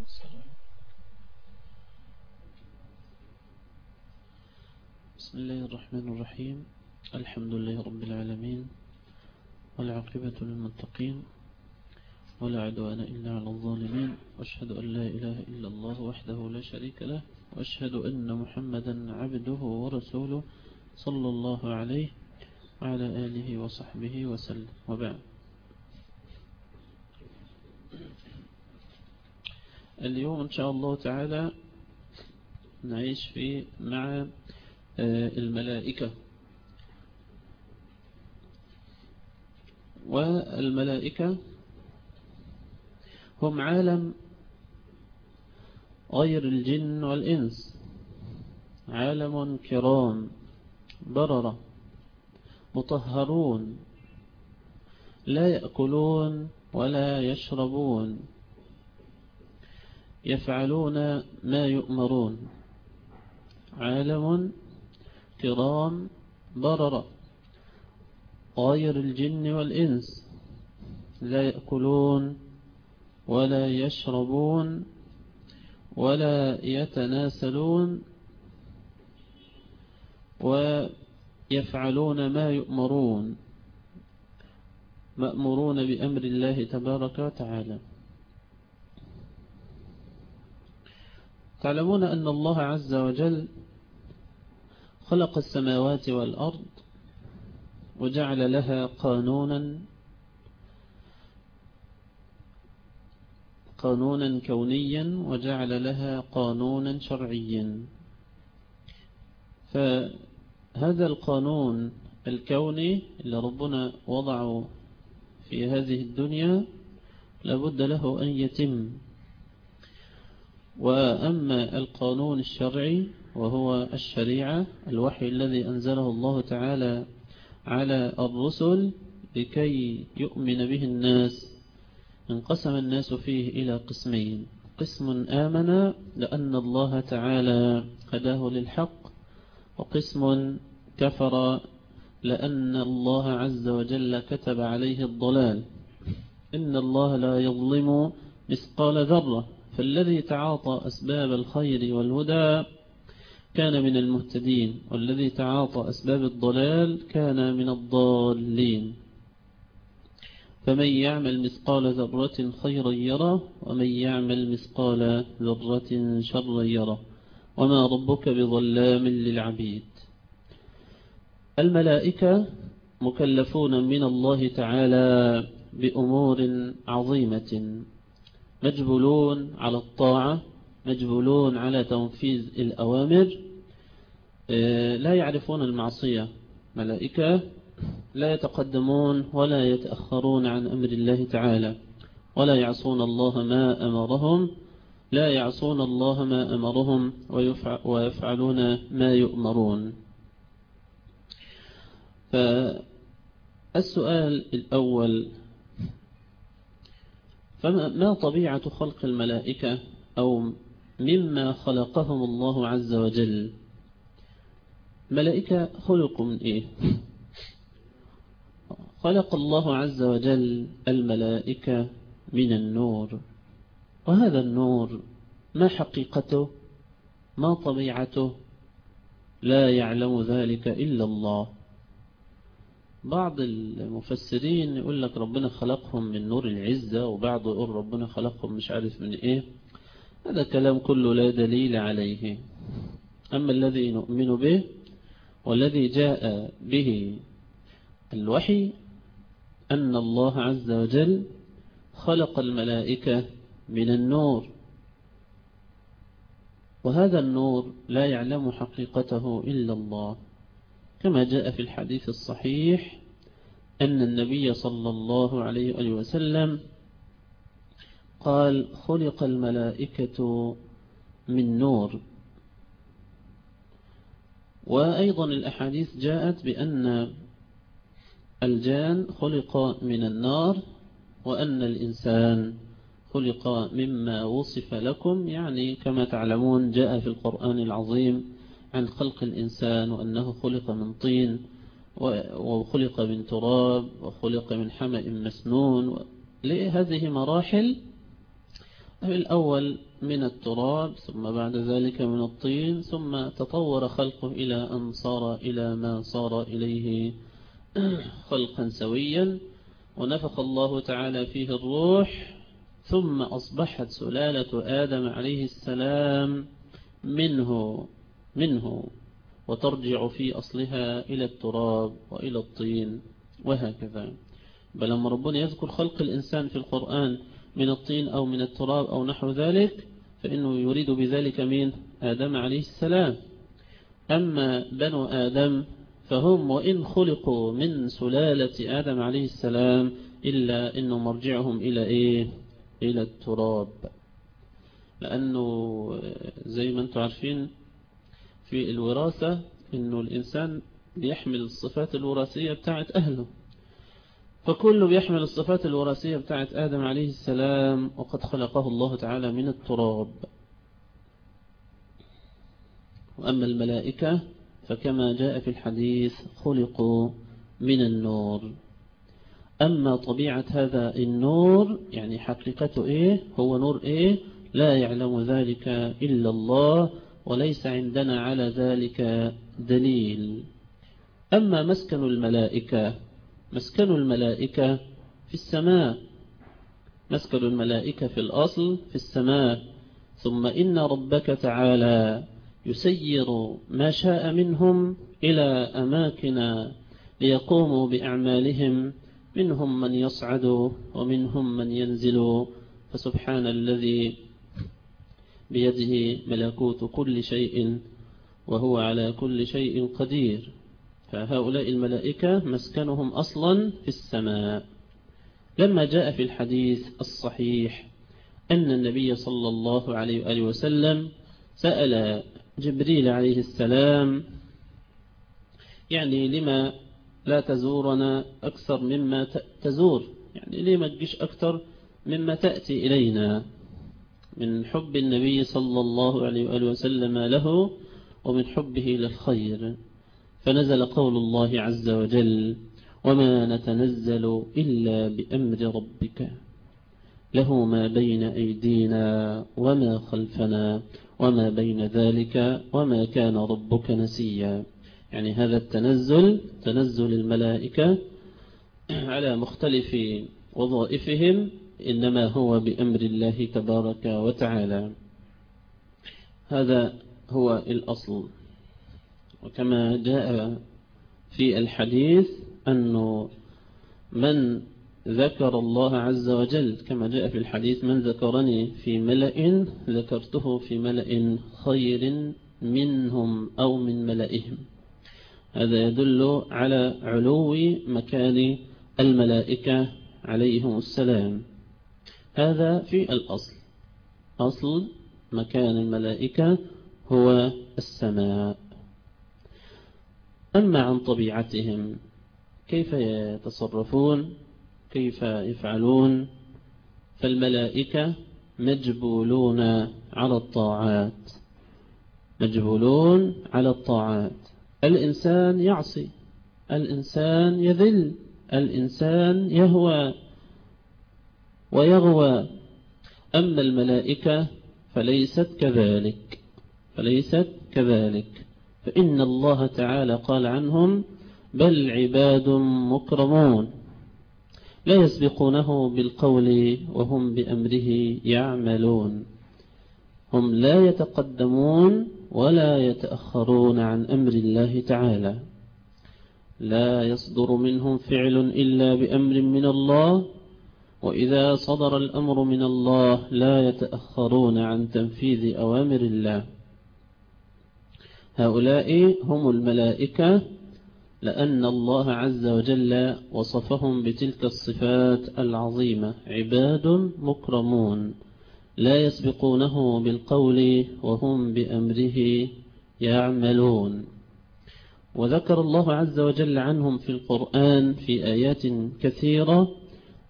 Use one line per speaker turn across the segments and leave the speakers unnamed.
بسم الله الرحمن الرحيم. الحمد لله رب العالمين والعاقبة للمتقين ولا عدوان إلا على الظالمين. وأشهد أن لا إله إلا الله وحده لا شريك له. وأشهد أن محمدا عبده ورسوله صلى الله عليه وعلى آله وصحبه وسلم. وبعد. اليوم إن شاء الله تعالى نعيش في مع الملائكة. والملائكة هم عالم غير الجن والإنس عالم كرام بررة مطهرون لا يأكلون ولا يشربون. يفعلون ما يؤمرون. عالم كرام بررة. غير الجن والإنس. لا يأكلون ولا يشربون ولا يتناسلون ويفعلون ما يؤمرون. مأمورون بأمر الله تبارك وتعالى. تعلمون أن الله عز وجل خلق السماوات والأرض وجعل لها قانونا قانونا كونيا وجعل لها قانونا شرعيا. فهذا القانون الكوني اللي ربنا وضعه في هذه الدنيا لابد له أن يتم. وأما القانون الشرعي وهو الشريعة الوحي الذي أنزله الله تعالى على الرسل لكي يؤمن به الناس انقسم الناس فيه إلى قسمين. قسم آمن لأن الله تعالى هداه للحق وقسم كفر لأن الله عز وجل كتب عليه الضلال. إن الله لا يظلم مثقال ذرة. فالذي تعاطى أسباب الخير والهدى كان من المهتدين والذي تعاطى أسباب الضلال كان من الضالين. فمن يعمل مثقال ذرة خيرا يره ومن يعمل مثقال ذرة شرا يره. وما ربك بظلام للعبيد. الملائكة مكلفون من الله تعالى بأمور عظيمة. مجبولون على الطاعة مجبولون على تنفيذ الأوامر. لا يعرفون المعصية. ملائكة لا يتقدمون ولا يتأخرون عن أمر الله تعالى. ولا يعصون الله ما أمرهم. لا يعصون الله ما أمرهم ويفعلون ما يؤمرون. فالسؤال الأول فما طبيعة خلق الملائكة أو مما خلقهم الله عز وجل؟ ملائكة خلق من إيه؟ خلق الله عز وجل الملائكة من النور. وهذا النور ما حقيقته؟ ما طبيعته؟ لا يعلم ذلك إلا الله. بعض المفسرين يقول لك ربنا خلقهم من نور العزة وبعض يقول ربنا خلقهم مش عارف من إيه. هذا كلام كله لا دليل عليه. أما الذي نؤمن به والذي جاء به الوحي أن الله عز وجل خلق الملائكة من النور. وهذا النور لا يعلم حقيقته إلا الله. كما جاء في الحديث الصحيح أن النبي صلى الله عليه وسلم قال خلق الملائكة من نور. وأيضا الأحاديث جاءت بأن الجان خلق من النار وأن الإنسان خلق مما وصف لكم يعني كما تعلمون جاء في القرآن العظيم عن خلق الإنسان وأنه خلق من طين وخلق من تراب وخلق من حمأ مسنون هذه مراحل. الأول من التراب ثم بعد ذلك من الطين ثم تطور خلقه إلى أن صار إلى ما صار إليه خلقا سويا. ونفخ الله تعالى فيه الروح ثم أصبحت سلالة آدم عليه السلام منه. منه وترجع في أصلها إلى التراب وإلى الطين وهكذا. بل لما ربنا يذكر خلق الإنسان في القرآن من الطين أو من التراب أو نحو ذلك فإنه يريد بذلك من آدم عليه السلام. أما بنو آدم فهم وإن خلقوا من سلالة آدم عليه السلام إلا أنه مرجعهم إلى إيه؟ إلى التراب. لأنه زي ما أنتم عارفين في الوراثة أنه الإنسان بيحمل الصفات الوراثية بتاعت أهله. فكل بيحمل الصفات الوراثية بتاعت آدم عليه السلام وقد خلقه الله تعالى من التراب. وأما الملائكة فكما جاء في الحديث خلقوا من النور. أما طبيعة هذا النور يعني حقيقته إيه؟ هو نور إيه؟ لا يعلم ذلك إلا الله وليس عندنا على ذلك دليل. أما مسكن الملائكة مسكن الملائكة في السماء. مسكن الملائكة في الأصل في السماء. ثم إن ربك تعالى يسير ما شاء منهم إلى أماكن ليقوموا بأعمالهم. منهم من يصعد ومنهم من ينزل. فسبحان الذي بيده ملكوت كل شيء وهو على كل شيء قدير. فهؤلاء الملائكة مسكنهم أصلا في السماء. لما جاء في الحديث الصحيح أن النبي صلى الله عليه وآله وسلم سأل جبريل عليه السلام يعني لما لا تزورنا أكثر مما تزور يعني لما تجيش أكثر مما تأتي إلينا؟ من حب النبي صلى الله عليه وآله وسلم له ومن حبه للخير. فنزل قول الله عز وجل وما نتنزل إلا بأمر ربك. له ما بين أيدينا وما خلفنا وما بين ذلك وما كان ربك نسيا. يعني هذا التنزل تنزل الملائكة على مختلف وظائفهم إنما هو بأمر الله تبارك وتعالى. هذا هو الأصل. وكما جاء في الحديث أنه من ذكر الله عز وجل كما جاء في الحديث من ذكرني في ملأ ذكرته في ملأ خير منهم أو من ملئهم. هذا يدل على علو مكان الملائكة عليهم السلام. هذا في الأصل. أصل مكان الملائكة هو السماء. أما عن طبيعتهم كيف يتصرفون؟ كيف يفعلون؟ فالملائكة مجبولون على الطاعات. مجبولون على الطاعات. الإنسان يعصي الإنسان يذل الإنسان يهوى. ويغوى. أما الملائكة فليست كذلك فليست كذلك. فإن الله تعالى قال عنهم بل عباد مكرمون. لا يسبقونه بالقول وهم بأمره يعملون. هم لا يتقدمون ولا يتأخرون عن أمر الله تعالى. لا يصدر منهم فعل إلا بأمر من الله. وإذا صدر الأمر من الله لا يتأخرون عن تنفيذ أوامر الله. هؤلاء هم الملائكة لأن الله عز وجل وصفهم بتلك الصفات العظيمة عباد مكرمون لا يسبقونه بالقول وهم بأمره يعملون. وذكر الله عز وجل عنهم في القرآن في آيات كثيرة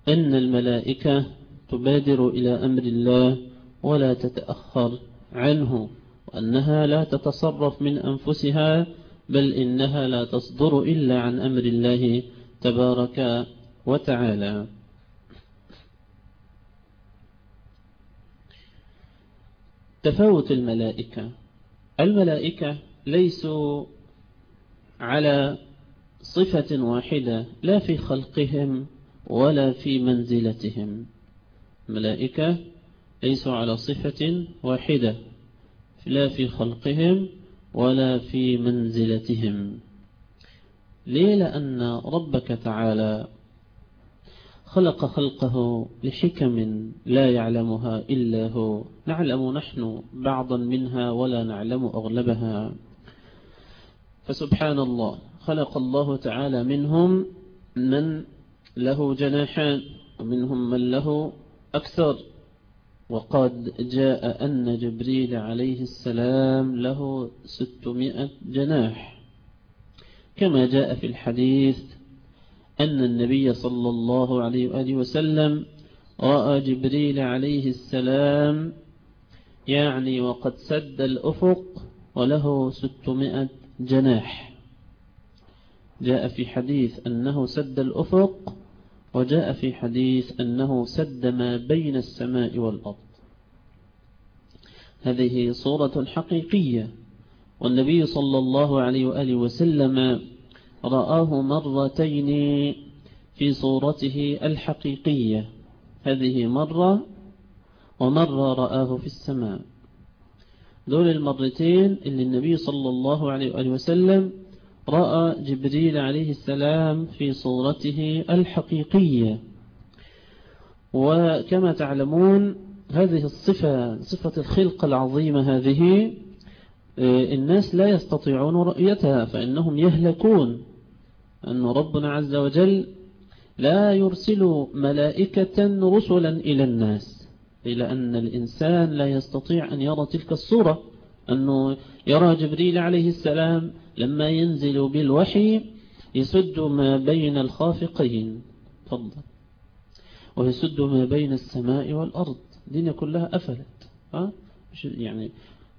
أن الملائكة تبادر إلى أمر الله ولا تتأخر عنه وأنها لا تتصرف من أنفسها بل إنها لا تصدر إلا عن أمر الله تبارك وتعالى. تفاوت الملائكة. الملائكة ليسوا على صفة واحدة لا في خلقهم ولا في منزلتهم. ملائكة ليسوا على صفة واحدة لا في خلقهم ولا في منزلتهم. ليه لأن ربك تعالى خلق خلقه لحكم لا يعلمها إلا هو. نعلم نحن بعضا منها ولا نعلم أغلبها. فسبحان الله خلق الله تعالى منهم من له جناحان ومنهم من له أكثر. وقد جاء أن جبريل عليه السلام له ستمائة جناح. كما جاء في الحديث أن النبي صلى الله عليه وآله وسلم رأى جبريل عليه السلام يعني وقد سد الأفق وله ستمائة جناح. جاء في حديث أنه سد الأفق وجاء في حديث أنه سد ما بين السماء والأرض. هذه صورة حقيقية والنبي صلى الله عليه وآله وسلم رآه مرتين في صورته الحقيقية. هذه مرة ومرة رآه في السماء. دول المرتين اللي النبي صلى الله عليه وآله وسلم رأى جبريل عليه السلام في صورته الحقيقية. وكما تعلمون هذه الصفة صفة الخلق العظيمة هذه آه، الناس لا يستطيعون رؤيتها فإنهم يهلكون. أن ربنا عز وجل لا يرسل ملائكة رسلا إلى الناس إلى أن الإنسان لا يستطيع أن يرى تلك الصورة أنه يرى جبريل عليه السلام لما ينزل بالوحي يسد ما بين الخافقين. تفضل. ويسد ما بين السماء والأرض. الدنيا كلها أفلت ها؟ يعني؟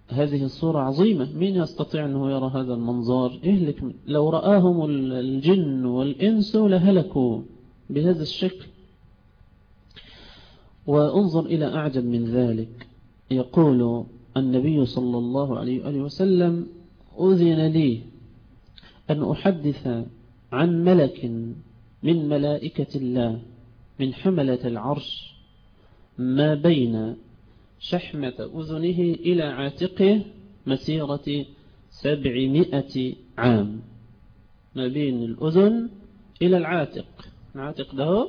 هذه الصورة عظيمة. مين يستطيع أنه يرى هذا المنظار؟ إهلك. لو رآهم الجن والإنس لهلكوا بهذا الشكل. وانظر إلى أعجب من ذلك. يقول النبي صلى الله عليه وآله وسلم أذن لي أن أحدث عن ملك من ملائكة الله من حملة العرش ما بين شحمة أذنه إلى عاتقه مسيرة سبعمائة عام. ما بين الأذن إلى العاتق. العاتق ده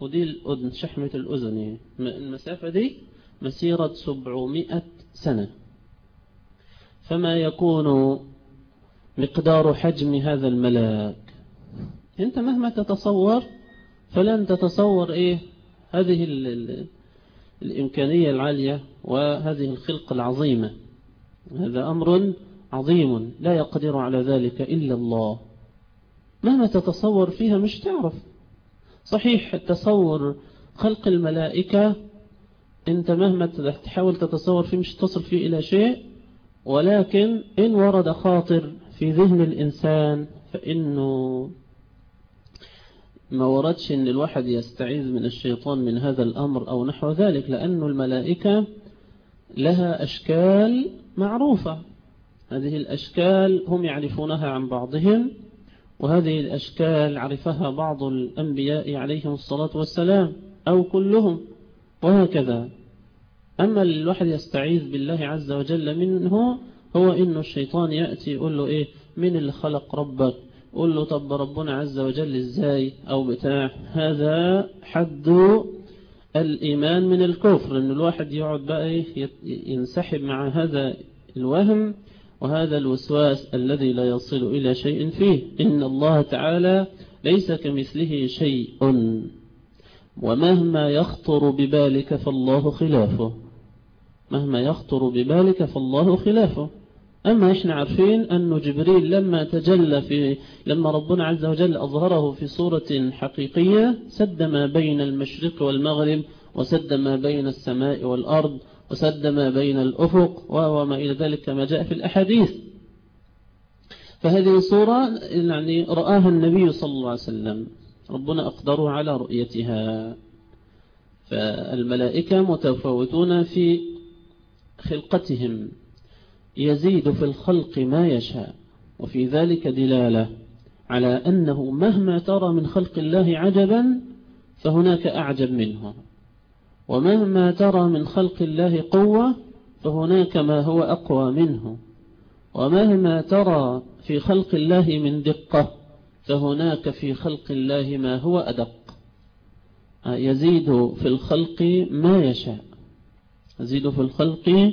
ودي الأذن شحمة الأذن. المسافة دي مسيرة سبعمائة سنة. فما يكون مقدار حجم هذا الملاك؟ أنت مهما تتصور فلن تتصور إيه؟ هذه الإمكانية العالية وهذه الخلق العظيمة. هذا أمر عظيم لا يقدر على ذلك إلا الله. مهما تتصور فيها مش تعرف. صحيح تصور خلق الملائكة أنت مهما تحاول تتصور فيه مش تصل فيه إلى شيء ولكن إن ورد خاطر في ذهن الإنسان فإنه ما وردش إن الواحد يستعيذ من الشيطان من هذا الأمر أو نحو ذلك لأن الملائكة لها أشكال معروفة. هذه الأشكال هم يعرفونها عن بعضهم وهذه الأشكال عرفها بعض الأنبياء عليهم الصلاة والسلام أو كلهم. وهكذا. أما الواحد يستعيذ بالله عز وجل منه هو إن الشيطان يأتي يقول له إيه؟ من اللي خلق ربك؟ قول له طب ربنا عز وجل إزاي؟ أو بتاع. هذا حد الإيمان من الكفر إن الواحد يقعد بقى إيه، ينسحب مع هذا الوهم وهذا الوسواس الذي لا يصل إلى شيء فيه. إن الله تعالى ليس كمثله شيء. ومهما يخطر ببالك فالله خلافه. مهما يخطر ببالك فالله خلافه. أما إحنا عارفين أن جبريل لما تجلى في لما ربنا عز وجل أظهره في صورة حقيقية سد ما بين المشرق والمغرب وسد ما بين السماء والأرض وسد ما بين الأفق وما إلى ذلك كما جاء في الأحاديث. فهذه الصورة يعني رآها النبي صلى الله عليه وسلم. ربنا أقدره على رؤيتها. فالملائكة متفاوتون في خلقتهم. يزيد في الخلق ما يشاء وفي ذلك دلالة على أنه مهما ترى من خلق الله عجبا فهناك أعجب منه. ومهما ترى من خلق الله قوة فهناك ما هو أقوى منه. ومهما ترى في خلق الله من دقة فهناك في خلق الله ما هو أدق. يزيد في الخلق ما يشاء. يزيد في الخلق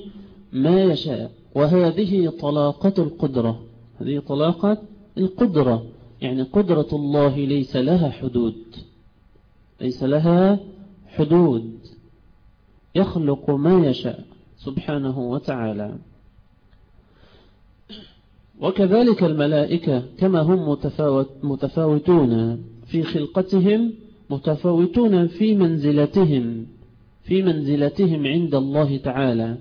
ما يشاء. وهذه طلاقة القدرة. هذه طلاقة القدرة. يعني قدرة الله ليس لها حدود. ليس لها حدود. يخلق ما يشاء. سبحانه وتعالى. وكذلك الملائكة كما هم متفاوت متفاوتون في خلقتهم متفاوتون في منزلتهم في منزلتهم عند الله تعالى.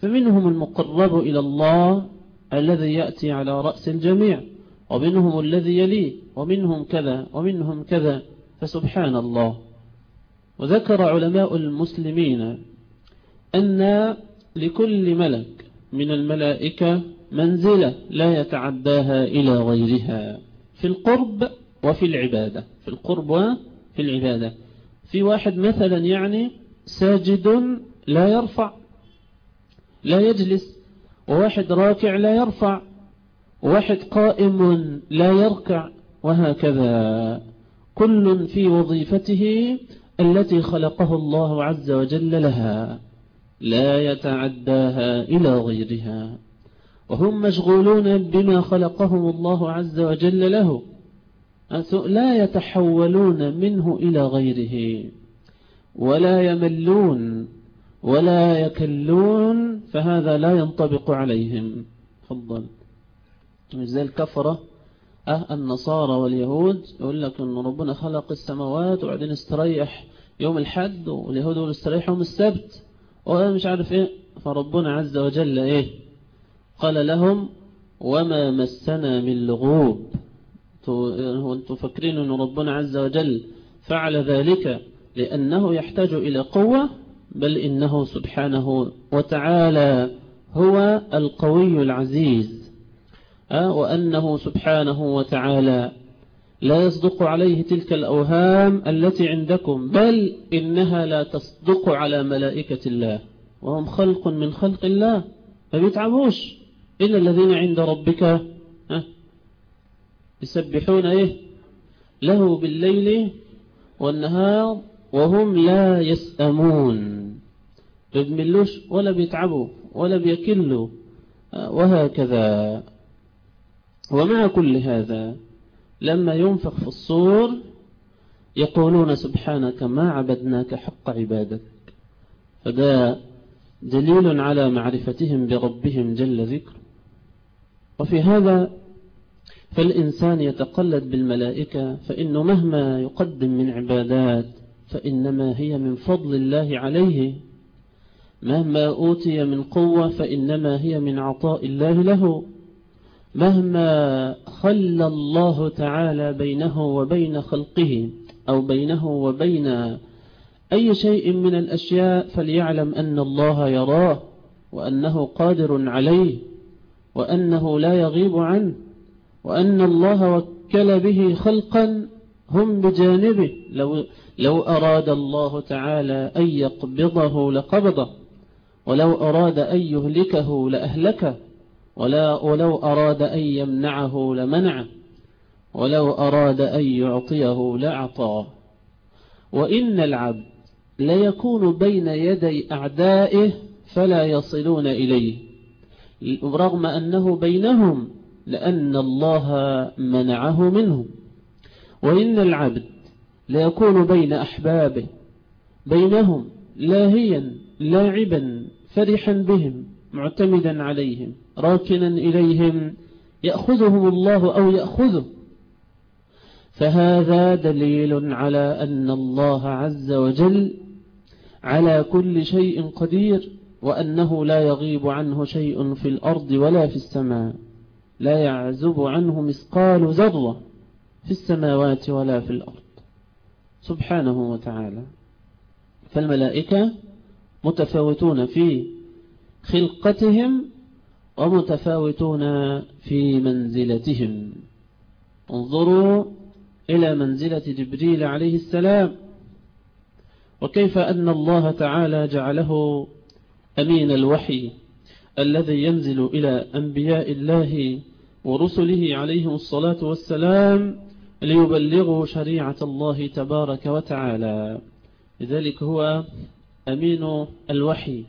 فمنهم المقرب إلى الله الذي يأتي على رأس الجميع ومنهم الذي يليه ومنهم كذا ومنهم كذا. فسبحان الله. وذكر علماء المسلمين أن لكل ملك من الملائكة منزلة لا يتعداها إلى غيرها. في القرب وفي العبادة. في القرب وفي العبادة. في واحد مثلا يعني ساجد لا يرفع لا يجلس وواحد راكع لا يرفع وواحد قائم لا يركع وهكذا. كل في وظيفته التي خلقه الله عز وجل لها. لا يتعداها إلى غيرها. وهم مشغولون بما خلقهم الله عز وجل له. لا يتحولون منه إلى غيره. ولا يملون ولا يكلون فهذا لا ينطبق عليهم. تفضل. مش زي الكفرة أه النصارى واليهود يقول لك أن ربنا خلق السماوات وبعدين استريح يوم الحد واليهود يقول استريح يوم السبت وأنا مش عارف إيه. فربنا عز وجل إيه؟ قال لهم وما مسنا من لغوب. أنتم فاكرين أن ربنا عز وجل فعل ذلك لأنه يحتاج إلى قوة؟ بل إنه سبحانه وتعالى هو القوي العزيز. وأنه سبحانه وتعالى لا يصدق عليه تلك الأوهام التي عندكم بل إنها لا تصدق على ملائكة الله. وهم خلق من خلق الله ما بيتعبوش. إلا الذين عند ربك يسبحون إيه؟ له بالليل والنهار وهم لا يسأمون. بيملوش ولا بيتعبوا ولا بيكلوا وهكذا. ومع كل هذا لما ينفخ في الصور يقولون سبحانك ما عبدناك حق عبادتك. فده دليل على معرفتهم بربهم جل ذكر وفي هذا فالإنسان يتقلد بالملائكة فإنه مهما يقدم من عبادات فإنما هي من فضل الله عليه. مهما أوتي من قوة فإنما هي من عطاء الله له. مهما خلى الله تعالى بينه وبين خلقه أو بينه وبين أي شيء من الأشياء فليعلم أن الله يراه وأنه قادر عليه. وأنه لا يغيب عنه وأن الله وكل به خلقا هم بجانبه. لو, لو أراد الله تعالى أن يقبضه لقبضه ولو أراد أن يهلكه لأهلكه ولا ولو أراد أن يمنعه لمنعه ولو أراد أن يعطيه لأعطاه. وإن العبد ليكون بين يدي أعدائه فلا يصلون إليه. رغم أنه بينهم لأن الله منعه منهم. وإن العبد ليكون بين أحبابه بينهم لاهيا لاعبا فرحا بهم معتمدا عليهم راكنا إليهم يأخذهم الله أو يأخذه. فهذا دليل على أن الله عز وجل على كل شيء قدير. وأنه لا يغيب عنه شيء في الأرض ولا في السماء لا يعزب عنه مثقال ذرة في السماوات ولا في الأرض. سبحانه وتعالى. فالملائكة متفاوتون في خلقتهم ومتفاوتون في منزلتهم. انظروا إلى منزلة جبريل عليه السلام وكيف أن الله تعالى جعله أمين الوحي الذي ينزل إلى أنبياء الله ورسله عليهم الصلاة والسلام ليبلغوا شريعة الله تبارك وتعالى. لذلك هو أمين الوحي.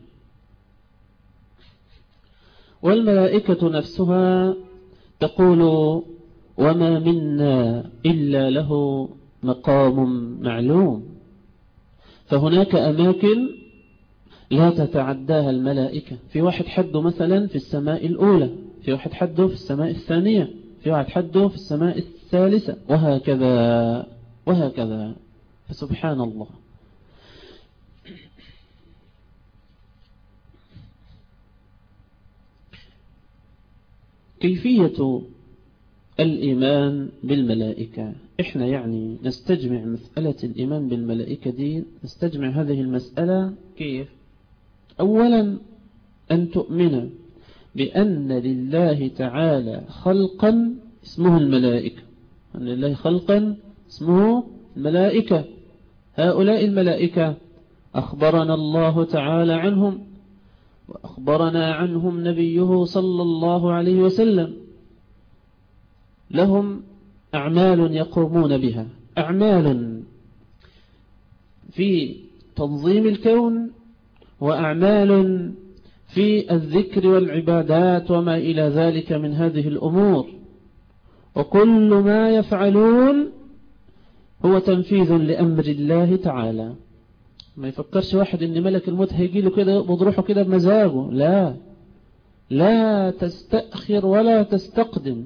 والملائكة نفسها تقول وما منا إلا له مقام معلوم. فهناك أماكن لا تتعداها الملائكة. في واحد حده مثلا في السماء الأولى في واحد حده في السماء الثانية في واحد حده في السماء الثالثة وهكذا وهكذا. فسبحان الله. كيفية الإيمان بالملائكة؟ إحنا يعني نستجمع مسألة الإيمان بالملائكة دي نستجمع هذه المسألة كيف؟ أولا أن تؤمن بأن لله تعالى خلقا اسمه الملائكة. أن لله خلقا اسمه الملائكة. هؤلاء الملائكة أخبرنا الله تعالى عنهم وأخبرنا عنهم نبيه صلى الله عليه وسلم. لهم أعمال يقومون بها. أعمال في تنظيم الكون وأعمال في الذكر والعبادات وما إلى ذلك من هذه الأمور. وكل ما يفعلون هو تنفيذ لأمر الله تعالى. ما يفكرش واحد إن ملك الموت هيجي له كده بضروحه كده بمزاجه. لا. لا تستأخر ولا تستقدم.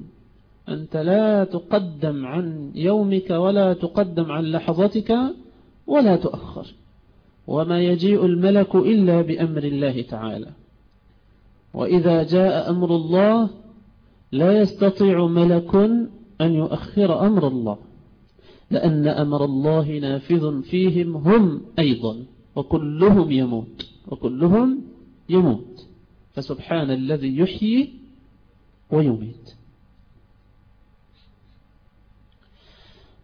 أنت لا تقدم عن يومك ولا تقدم عن لحظتك ولا تؤخر. وما يجيء الملك إلا بأمر الله تعالى. وإذا جاء أمر الله لا يستطيع ملك أن يؤخر أمر الله لأن أمر الله نافذ فيهم هم أيضا وكلهم يموت وكلهم يموت. فسبحان الذي يحيي ويميت.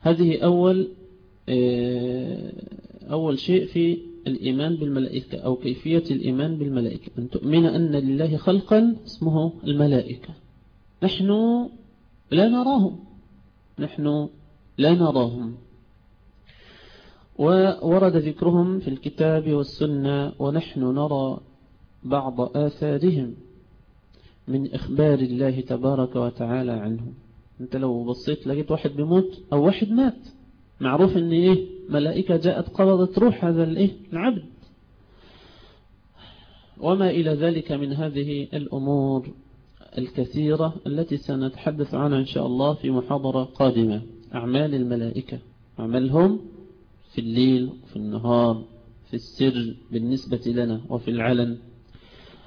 هذه أول آه، أول شيء في الإيمان بالملائكة أو كيفية الإيمان بالملائكة. أن تؤمن أن لله خلقا اسمه الملائكة. نحن لا نراهم. نحن لا نراهم. وورد ذكرهم في الكتاب والسنة ونحن نرى بعض آثارهم من إخبار الله تبارك وتعالى عنهم أنت لو بصيت لقيت واحد بيموت أو واحد مات. معروف إن إيه؟ ملائكة جاءت قبضت روح هذا الايه العبد. وما إلى ذلك من هذه الأمور الكثيرة التي سنتحدث عنها إن شاء الله في محاضرة قادمة. أعمال الملائكة. أعمالهم في الليل وفي النهار في السر بالنسبة لنا وفي العلن.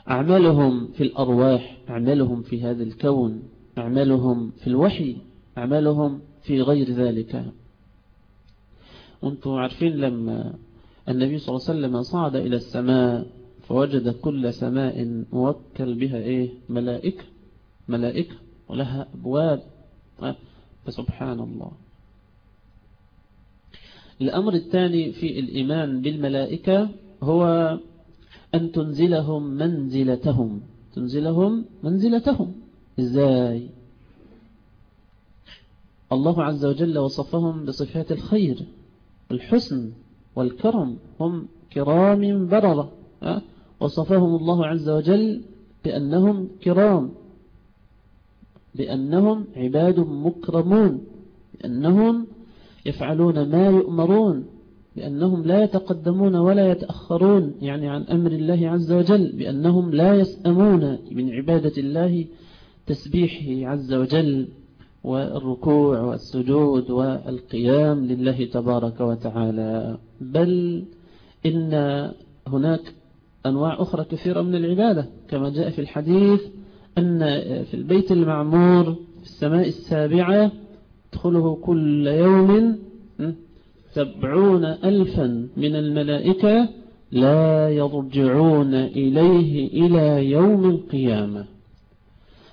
أعمالهم في الأرواح. أعمالهم في هذا الكون. أعمالهم في الوحي. أعمالهم في غير ذلك. وأنتم عارفين لما النبي صلى الله عليه وسلم صعد إلى السماء فوجد كل سماء موكل بها إيه؟ ملائكة. ملائكة ولها أبواب. فسبحان الله الأمر الثاني في الإيمان بالملائكة هو أن تنزلهم منزلتهم. تنزلهم منزلتهم. إزاي؟ الله عز وجل وصفهم بصفات الخير. الحسن والكرم هم كرام بررة وصفهم الله عز وجل بأنهم كرام بأنهم عباد مكرمون بأنهم يفعلون ما يؤمرون بأنهم لا يتقدمون ولا يتأخرون يعني عن أمر الله عز وجل بأنهم لا يسأمون من عبادة الله تسبيحه عز وجل. والركوع والسجود والقيام لله تبارك وتعالى. بل إن هناك أنواع أخرى كثيرة من العبادة كما جاء في الحديث أن في البيت المعمور في السماء السابعة تدخله كل يوم سبعون ألفا من الملائكة لا يرجعون إليه إلى يوم القيامة.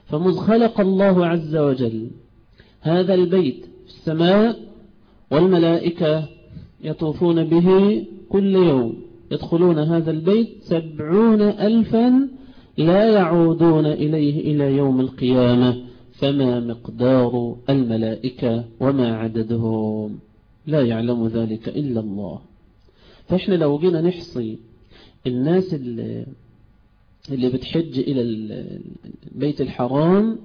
فمذ خلق الله عز وجل. هذا البيت في السماء والملائكة يطوفون به كل يوم. يدخلون هذا البيت سبعون ألفا لا يعودون إليه إلى يوم القيامة. فما مقدار الملائكة وما عددهم؟ لا يعلم ذلك إلا الله. فإحنا لو جينا نحصي الناس اللي, اللي بتحج إلى البيت الحرام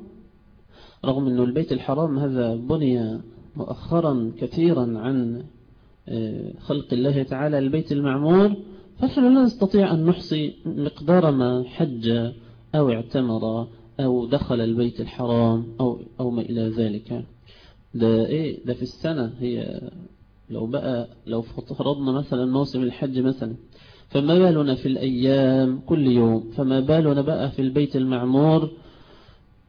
رغم أنه البيت الحرام هذا بني مؤخرا كثيرا عن آه، خلق الله تعالى البيت المعمور فنحن لا نستطيع أن نحصي مقدار ما حج أو اعتمر أو دخل البيت الحرام أو, أو ما إلى ذلك. ده إيه؟ ده في السنة هي لو بقى لو فرضنا مثلا موسم الحج مثلا فما بالنا في الأيام كل يوم فما بالنا بقى في البيت المعمور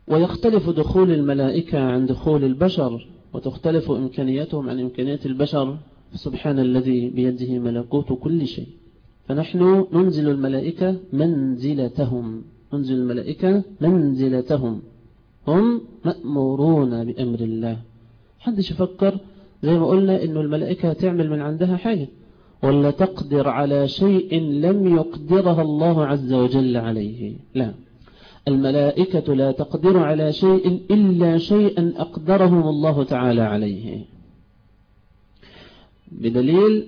ويختلف دخول الملائكة عن دخول البشر وتختلف إمكانياتهم عن إمكانيات البشر. سبحان الذي بيده ملكوت كل شيء. فنحن ننزل الملائكة منزلتهم. ننزل الملائكة منزلتهم. هم مأمورون بأمر الله. حدش يفكر زي ما قلنا إنه الملائكة تعمل من عندها حاجة. ولا تقدر على شيء لم يقدرها الله عز وجل عليه. لا. الملائكة لا تقدر على شيء إلا شيئا أقدرهم الله تعالى عليه. بدليل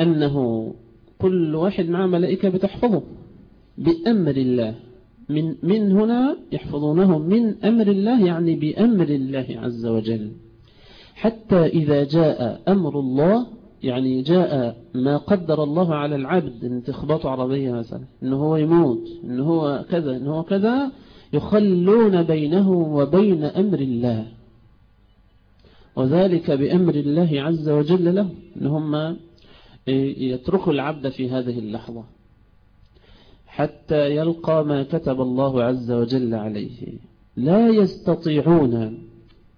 أنه كل واحد مع ملائكة بتحفظه بأمر الله. من, من هنا يحفظونه من أمر الله يعني بأمر الله عز وجل. حتى إذا جاء أمر الله يعني جاء ما قدر الله على العبد إن تخبطه عربية مثلا انه هو يموت انه هو كذا انه هو كذا يخلون بينه وبين أمر الله. وذلك بأمر الله عز وجل له إن هم يتركوا العبد في هذه اللحظة حتى يلقى ما كتب الله عز وجل عليه. لا يستطيعون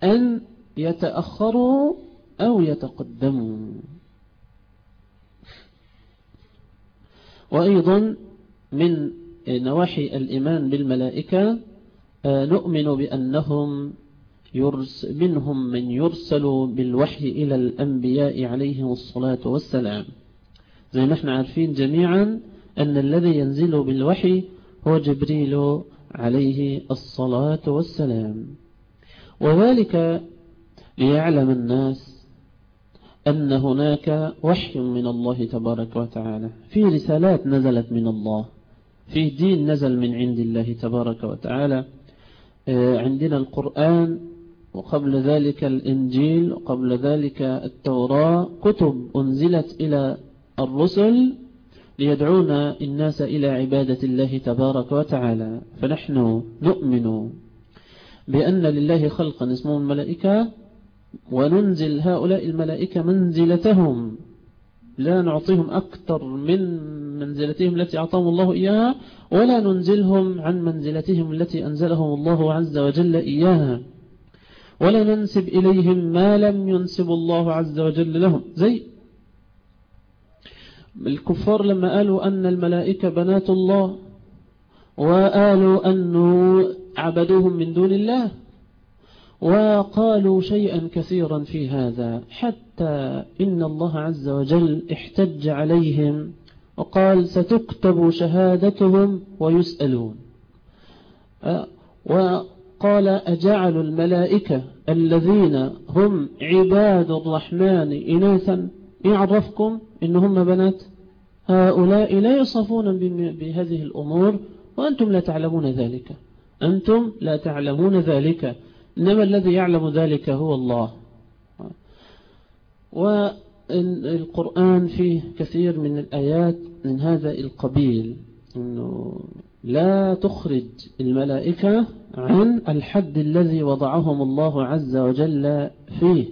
أن يتأخروا أو يتقدموا. وأيضا من نواحي الإيمان بالملائكة آه، نؤمن بأنهم منهم من يرسل بالوحي إلى الأنبياء عليهم الصلاة والسلام. زي ما إحنا عارفين جميعا أن الذي ينزل بالوحي هو جبريل عليه الصلاة والسلام. وذلك ليعلم الناس أن هناك وحي من الله تبارك وتعالى. في رسالات نزلت من الله. في دين نزل من عند الله تبارك وتعالى. آه، عندنا القرآن وقبل ذلك الإنجيل وقبل ذلك التوراة. كتب أنزلت إلى الرسل ليدعون الناس إلى عبادة الله تبارك وتعالى. فنحن نؤمن بأن لله خلقا اسمه الملائكة. وننزل هؤلاء الملائكة منزلتهم. لا نعطيهم أكثر من منزلتهم التي أعطاهم الله إياها ولا ننزلهم عن منزلتهم التي أنزلهم الله عز وجل إياها. ولا ننسب إليهم ما لم ينسب الله عز وجل لهم. زي الكفار لما قالوا أن الملائكة بنات الله وقالوا أنه عبدوهم من دون الله. وقالوا شيئا كثيرا في هذا حتى إن الله عز وجل احتج عليهم وقال ستكتب شهادتهم ويسألون. وقال أجعل الملائكة الذين هم عباد الرحمن إناثا يعرفكم إنهم بنات؟ هؤلاء لا يصفون بهذه الأمور وأنتم لا تعلمون ذلك. أنتم لا تعلمون ذلك. إنما الذي يعلم ذلك هو الله. والقرآن فيه كثير من الآيات من هذا القبيل أنه لا تخرج الملائكة عن الحد الذي وضعهم الله عز وجل فيه.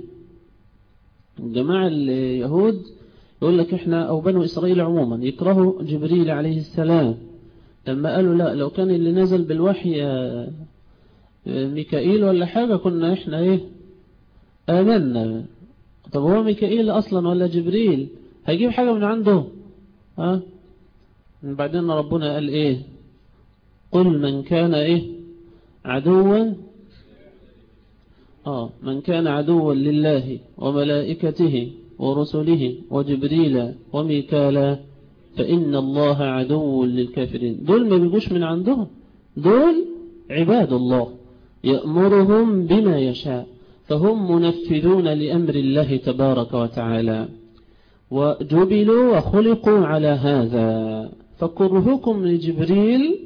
جماعة اليهود يقول لك إحنا أو بنو إسرائيل عموما يكرهوا جبريل عليه السلام. لما قالوا لا لو كان اللي نزل بالوحي ميكائيل ولا حاجة كنا إحنا إيه؟ آمنا. طب هو ميكائيل أصلا ولا جبريل؟ هيجيب حاجة من عنده؟ ها؟ بعدين ربنا قال إيه؟ قل من كان إيه؟ عدوا. آه من كان عدوا لله وملائكته ورسله وجبريل وميكالا فإن الله عدو للكافرين. دول ما بيجوش من عندهم. دول عباد الله. يأمرهم بما يشاء فهم منفذون لأمر الله تبارك وتعالى. وجبلوا وخلقوا على هذا فكرهكم لجبريل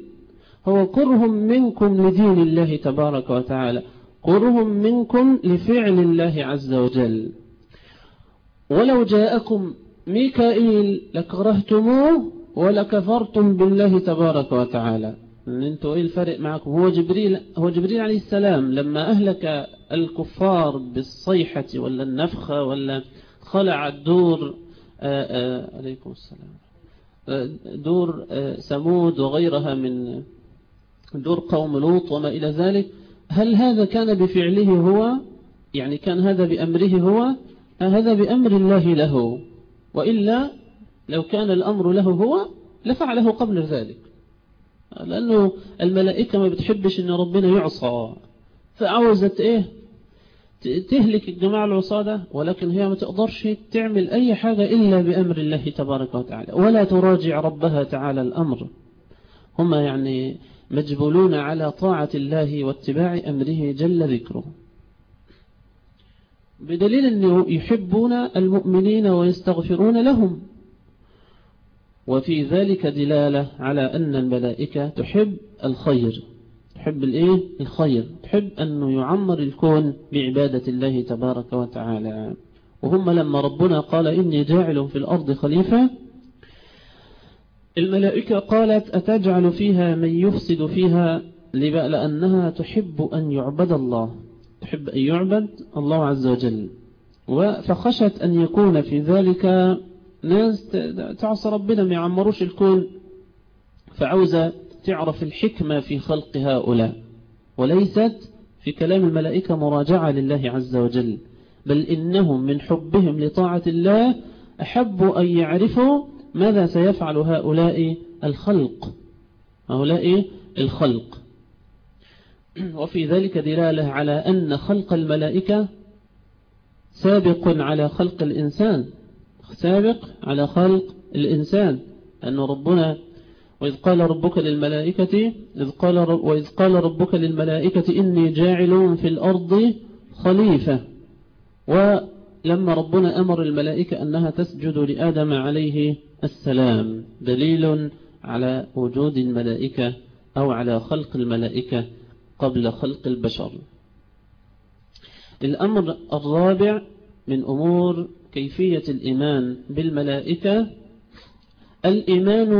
هو كره منكم لدين الله تبارك وتعالى كره منكم لفعل الله عز وجل. ولو جاءكم ميكائيل لكرهتموه ولكفرتم بالله تبارك وتعالى. أنتوا إيه الفرق معكم؟ هو جبريل هو جبريل عليه السلام لما أهلك الكفار بالصيحة ولا النفخة ولا خلع الدور آآ آآ عليكم السلام. دور سمود وغيرها من دور قوم لوط وما إلى ذلك. هل هذا كان بفعله هو؟ يعني كان هذا بأمره هو؟ هذا بأمر الله له. وإلا لو كان الأمر له هو لفعله قبل ذلك. لأنه الملائكة ما بتحبش أن ربنا يعصى. فعوزت إيه؟ تهلك الجماعة العصادة ولكن هي ما تقدرش تعمل أي حاجة إلا بأمر الله تبارك وتعالى. ولا تراجع ربها تعالى الأمر. هم يعني مجبولون على طاعة الله واتباع أمره جل ذكره. بدليل أنه يحبون المؤمنين ويستغفرون لهم. وفي ذلك دلالة على أن الملائكة تحب الخير. تحب الإيه؟ الخير. تحب أنه يعمر الكون بعبادة الله تبارك وتعالى. وهم لما ربنا قال إني جاعل في الأرض خليفة الملائكة قالت أتجعل فيها من يفسد فيها لأنها تحب أن يعبد الله. تحب أن يعبد الله عز وجل. فخشت أن يكون في ذلك ناس تعصى ربنا ما يعمروش الكون. فعوزة تعرف الحكمة في خلق هؤلاء. وليست في كلام الملائكة مراجعة لله عز وجل. بل إنهم من حبهم لطاعة الله أحبوا أن يعرفوا ماذا سيفعل هؤلاء الخلق. هؤلاء الخلق. وفي ذلك دلالة على أن خلق الملائكة سابق على خلق الإنسان. سابق على خلق الإنسان أن ربنا وإذ قال ربك للملائكة إذ قال وإذ قال ربك للملائكة إني جاعل في الأرض خليفة. ولما ربنا أمر الملائكة أنها تسجد لآدم عليه السلام دليل على وجود الملائكة أو على خلق الملائكة قبل خلق البشر. الأمر الرابع من أمور كيفية الإيمان بالملائكة؟ الإيمان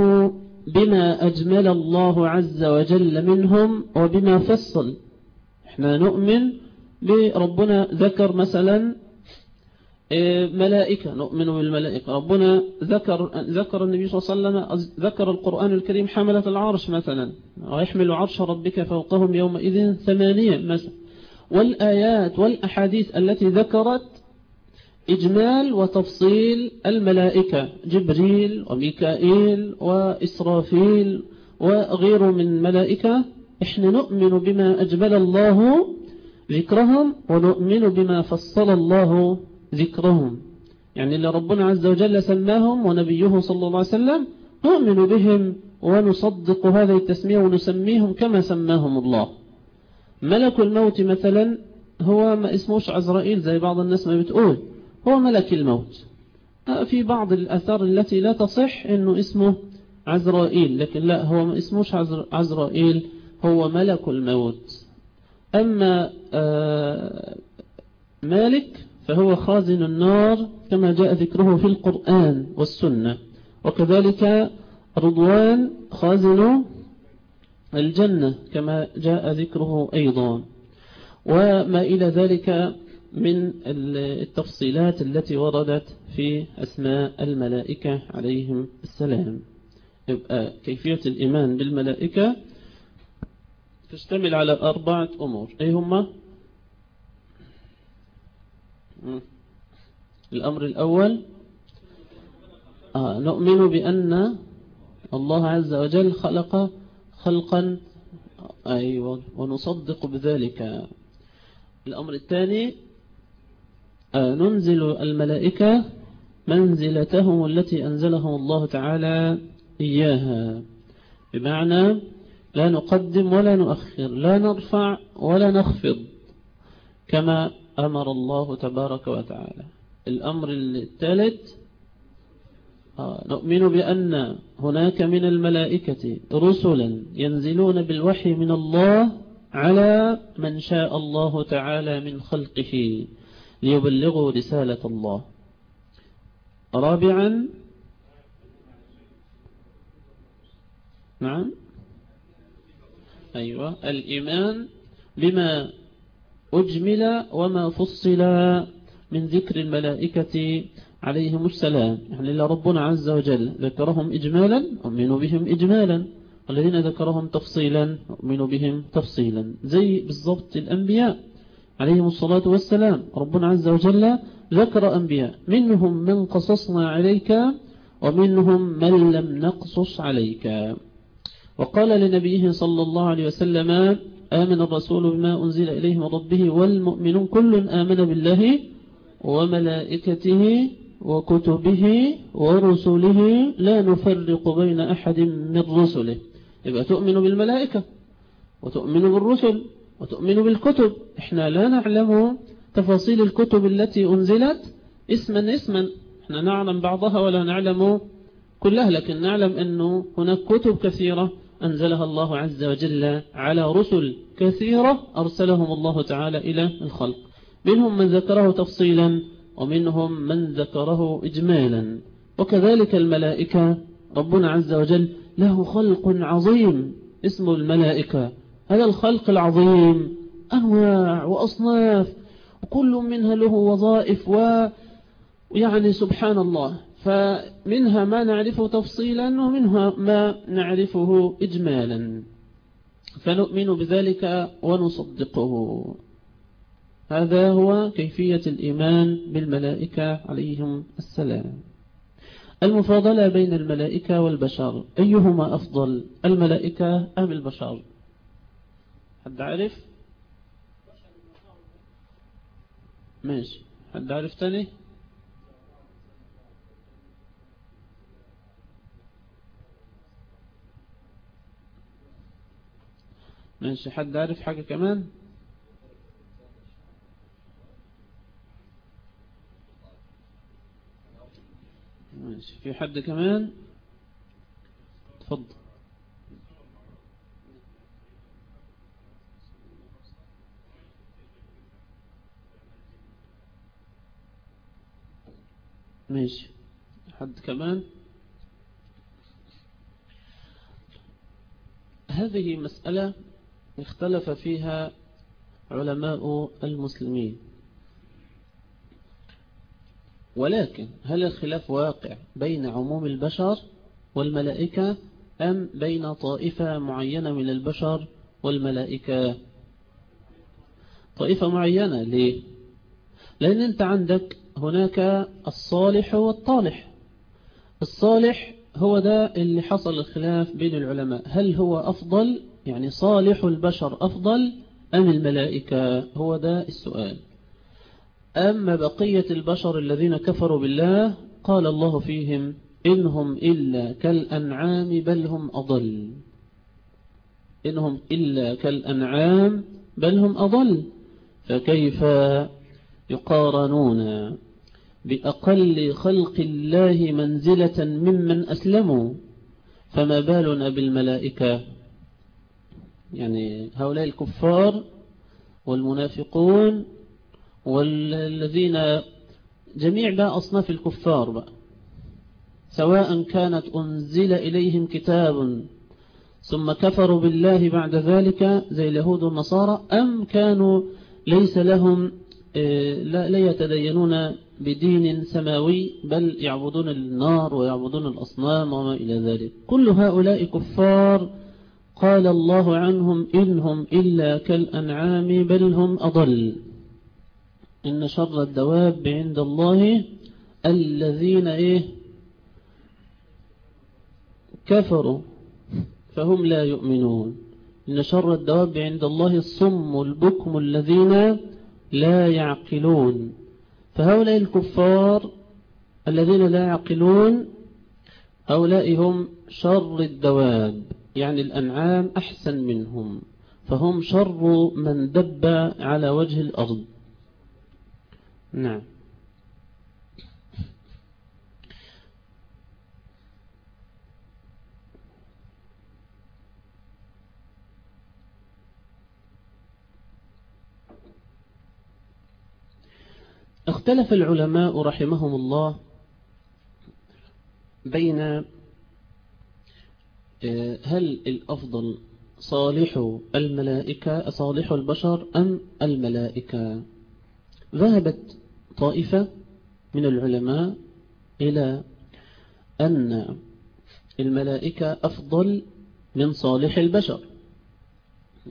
بما أجمل الله عز وجل منهم وبما فصل. إحنا نؤمن بربنا ذكر مثلا ملائكة. نؤمن بالملائكة. ربنا ذكر ذكر النبي صلى الله عليه وسلم ذكر القرآن الكريم حملة العرش مثلا. ويحمل عرش ربك فوقهم يومئذ ثمانية مثلا. والآيات والأحاديث التي ذكرت إجمال وتفصيل الملائكة جبريل وميكائيل وإسرافيل وغيره من ملائكة. إحنا نؤمن بما أجمل الله ذكرهم ونؤمن بما فصل الله ذكرهم. يعني اللي ربنا عز وجل سماهم ونبيه صلى الله عليه وسلم نؤمن بهم ونصدق هذه التسمية ونسميهم كما سماهم الله. ملك الموت مثلا هو ما اسموش عزرائيل زي بعض الناس ما بتقول. هو ملك الموت. في بعض الأثار التي لا تصح أنه اسمه عزرائيل لكن لا هو ما اسموش عزرائيل هو ملك الموت. أما مالك فهو خازن النار كما جاء ذكره في القرآن والسنة. وكذلك رضوان خازن الجنة كما جاء ذكره أيضا. وما إلى ذلك من التفصيلات التي وردت في أسماء الملائكة عليهم السلام. يبقى كيفية الإيمان بالملائكة تشتمل على أربعة أمور. أي هما؟ الأمر الأول آه نؤمن بأن الله عز وجل خلق خلقا أيوة ونصدق بذلك. الأمر الثاني ننزل الملائكة منزلتهم التي أنزلهم الله تعالى إياها. بمعنى لا نقدم ولا نؤخر لا نرفع ولا نخفض كما أمر الله تبارك وتعالى. الأمر الثالث آه، نؤمن بأن هناك من الملائكة رسلا ينزلون بالوحي من الله على من شاء الله تعالى من خلقه. ليبلغوا رسالة الله. رابعا نعم. أيوة. الإيمان بما أجمل وما فصل من ذكر الملائكة عليهم السلام. يعني إلا ربنا عز وجل ذكرهم إجمالا أؤمن بهم إجمالا. والذين ذكرهم تفصيلا أؤمن بهم تفصيلا. زي بالضبط الأنبياء. عليهم الصلاة والسلام. ربنا عز وجل ذكر أنبياء. منهم من قصصنا عليك ومنهم من لم نقصص عليك. وقال لنبيه صلى الله عليه وسلم آمن الرسول بما أنزل إليه من ربه والمؤمنون كل آمن بالله وملائكته وكتبه ورسله لا نفرق بين أحد من رسله. يبقى تؤمن بالملائكة وتؤمن بالرسل. وتؤمن بالكتب. إحنا لا نعلم تفاصيل الكتب التي أنزلت اسما اسما. إحنا نعلم بعضها ولا نعلم كلها لكن نعلم أنه هناك كتب كثيرة أنزلها الله عز وجل على رسل كثيرة أرسلهم الله تعالى إلى الخلق. منهم من ذكره تفصيلا ومنهم من ذكره إجمالا. وكذلك الملائكة. ربنا عز وجل له خلق عظيم اسمه الملائكة. هذا الخلق العظيم أنواع وأصناف وكل منها له وظائف ويعني سبحان الله فمنها ما نعرفه تفصيلا ومنها ما نعرفه إجمالا. فنؤمن بذلك ونصدقه. هذا هو كيفية الإيمان بالملائكة عليهم السلام. المفاضلة بين الملائكة والبشر أيهما أفضل الملائكة أم البشر؟ حد عارف؟ ماشي. حد عارف تاني؟ ماشي. حد عارف حاجة كمان؟ ماشي. في حد كمان؟ تفضل ماشي. حد كمان؟ هذه مسألة اختلف فيها علماء المسلمين. ولكن هل الخلاف واقع بين عموم البشر والملائكة أم بين طائفة معينة من البشر والملائكة؟ طائفة معينة ليه؟ لأن أنت عندك هناك الصالح والطالح. الصالح هو ده اللي حصل الخلاف بين العلماء. هل هو أفضل؟ يعني صالح البشر أفضل أم الملائكة؟ هو ده السؤال. أما بقية البشر الذين كفروا بالله قال الله فيهم إنهم إلا كالأنعام بل هم أضل. إنهم إلا كالأنعام بل هم أضل. فكيف يقارنون بأقل خلق الله منزلة ممن أسلموا فما بالنا بالملائكة؟ يعني هؤلاء الكفار والمنافقون والذين جميع بقى أصناف الكفار بقى سواء كانت أنزل إليهم كتاب ثم كفروا بالله بعد ذلك زي اليهود والنصارى أم كانوا ليس لهم لا, لا يتدينون بدين سماوي بل يعبدون النار ويعبدون الأصنام وما إلى ذلك. كل هؤلاء كفار قال الله عنهم إنهم إلا كالأنعام بل هم أضل. إن شر الدواب عند الله الذين إيه؟ كفروا فهم لا يؤمنون. إن شر الدواب عند الله الصم البكم الذين لا يعقلون. فهؤلاء الكفار الذين لا يعقلون هؤلاء هم شر الدواب يعني الأنعام أحسن منهم فهم شر من دب على وجه الأرض. نعم. اختلف العلماء رحمهم الله بين آه، هل الأفضل صالح الملائكة صالح البشر أم الملائكة؟ ذهبت طائفة من العلماء إلى أن الملائكة أفضل من صالح البشر